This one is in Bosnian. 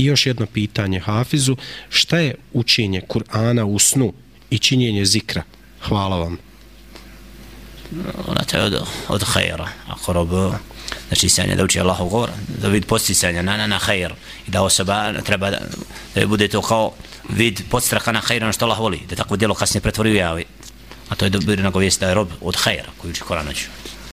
I još jedno pitanje Hafizu, šta je učenje Kur'ana u snu i činjenje zikra? Hvala vam. Ona te od, od hajera, ako robu znači sanja da uči Allahov govor, da vid posticanja na, na, na hajer i da osoba treba da, da bude to kao vid podstraka na hajera na ono što Allah voli, da tako djelo kasnije pretvori u javi. A to je dobro nagovijest da je rob od hajera koji uči Koranoću.